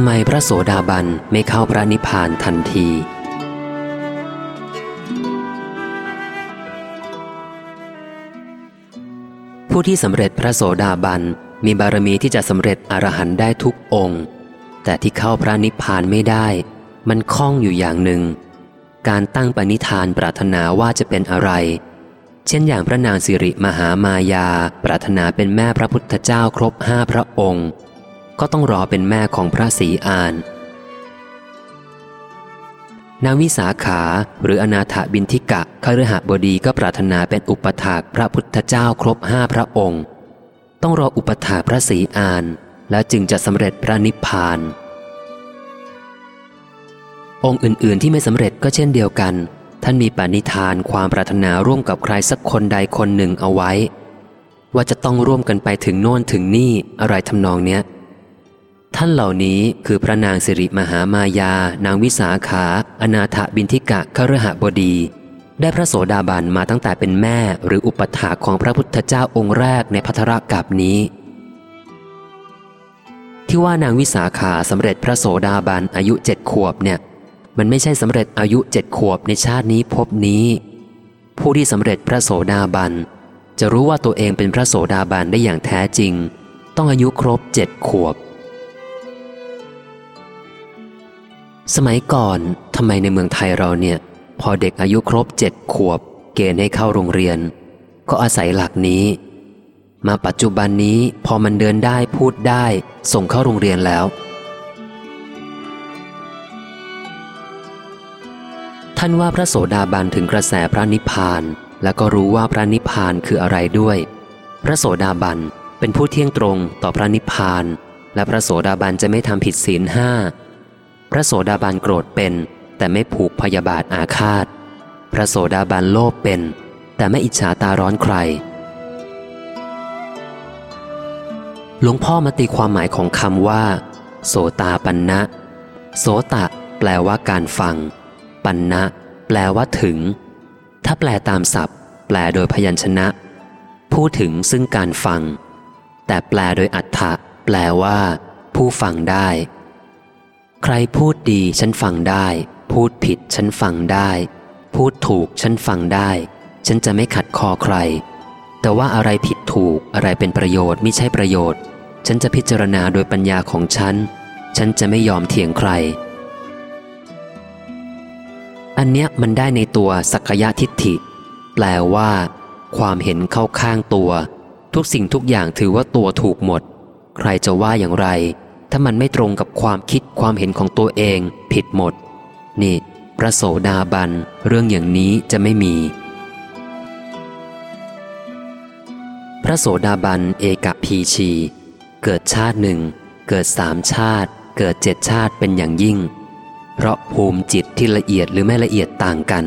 ำไมพระโสดาบันไม่เข้าพระนิพพานทันที ผู้ที่สำเร็จพระโสดาบันมีบารมีที่จะสำเร็จอรหันต์ได้ทุกองค์ แต่ที่เข้าพระนิพพานไม่ได้ มันคล้องอยู่อย่างหนึ่ง การตั้งปณิธานปรารถนาว่าจะเป็นอะไร เช่นอย่างพระนางสิริมหามายา ปรารถนาเป็นแม่พระพุทธเจ้าครบห้าพระองค์ ก็ต้องรอเป็นแม่ของพระศรีอาน นางวิสาขาหรืออนาถบินทิกะคฤหบดีก็ปรารถนาเป็นอุปถากพระพุทธเจ้าครบห้าพระองค์ ต้องรออุปถากพระศรีอาน แล้วจึงจะสำเร็จพระนิพพาน องค์อื่น ๆ ที่ไม่สำเร็จก็เช่นเดียวกัน ท่านมีปณิธานความปรารถนาร่วมกับใครสักคนใดคนหนึ่งเอาไว้ ว่าจะต้องร่วมกันไปถึงโน่นถึงนี่อะไรทำนองเนี้ย ท่านเหล่านี้คือพระนางสิริมหามายา นางวิสาขา อนาถบินทิกะคฤหบดี ได้พระโสดาบันมาตั้งแต่เป็นแม่หรืออุปถาของพระพุทธเจ้าองค์แรกในพัทรกับนี้ ที่ว่านางวิสาขาสำเร็จพระโสดาบันอายุเจ็ดขวบเนี่ย มันไม่ใช่สำเร็จอายุเจ็ดขวบในชาตินี้พบนี้ ผู้ที่สำเร็จพระโสดาบันจะรู้ว่าตัวเองเป็นพระโสดาบันได้อย่างแท้จริง ต้องอายุครบเจ็ดขวบ สมัยก่อนทำไมในเมืองไทยเราเนี่ย พอเด็กอายุครบเจ็ดขวบ เกณฑ์ให้เข้าโรงเรียน ก็อาศัยหลักนี้ มาปัจจุบันนี้พอมันเดินได้พูดได้ ส่งเข้าโรงเรียนแล้ว ท่านว่าพระโสดาบันถึงกระแสพระนิพพาน แล้วก็รู้ว่าพระนิพพานคืออะไรด้วย พระโสดาบันเป็นผู้เที่ยงตรงต่อพระนิพพาน และพระโสดาบันจะไม่ทำผิดศีลห้า พระโสดาบันโกรธเป็น แต่ไม่ผูกพยาบาทอาฆาต พระโสดาบันโลภเป็น แต่ไม่อิจฉาตาร้อนใคร หลวงพ่อมาตีความหมายของคำว่า โสตาปันนะ โสตะ แปลว่าการฟัง ปันนะ แปลว่าถึง ถ้าแปลตามศัพท์ แปลโดยพยัญชนะ พูดถึงซึ่งการฟัง แต่แปลโดยอัฏฐะแปลว่า ผู้ฟังได้ ใครพูดดีฉันฟังได้ พูดผิดฉันฟังได้ พูดถูกฉันฟังได้ ฉันจะไม่ขัดคอใคร แต่ว่าอะไรผิดถูกอะไรเป็นประโยชน์ไม่ใช่ประโยชน์ ฉันจะพิจารณาโดยปัญญาของฉัน ฉันจะไม่ยอมเถียงใคร อันเนี้ยมันได้ในตัวสักยะทิฏฐิ แปลว่า ความเห็นเข้าข้างตัว ทุกสิ่งทุกอย่างถือว่าตัวถูกหมด ใครจะว่าอย่างไร ถ้ามันไม่ตรงกับความคิดความเห็นของตัวเอง ผิดหมด นี่ พระโสดาบัน เรื่องอย่างนี้จะไม่มี พระโสดาบันเอกพีชี เกิดชาติหนึ่ง เกิดสามชาติ เกิดเจ็ดชาติเป็นอย่างยิ่ง เพราะภูมิจิตที่ละเอียดหรือไม่ละเอียดต่างกัน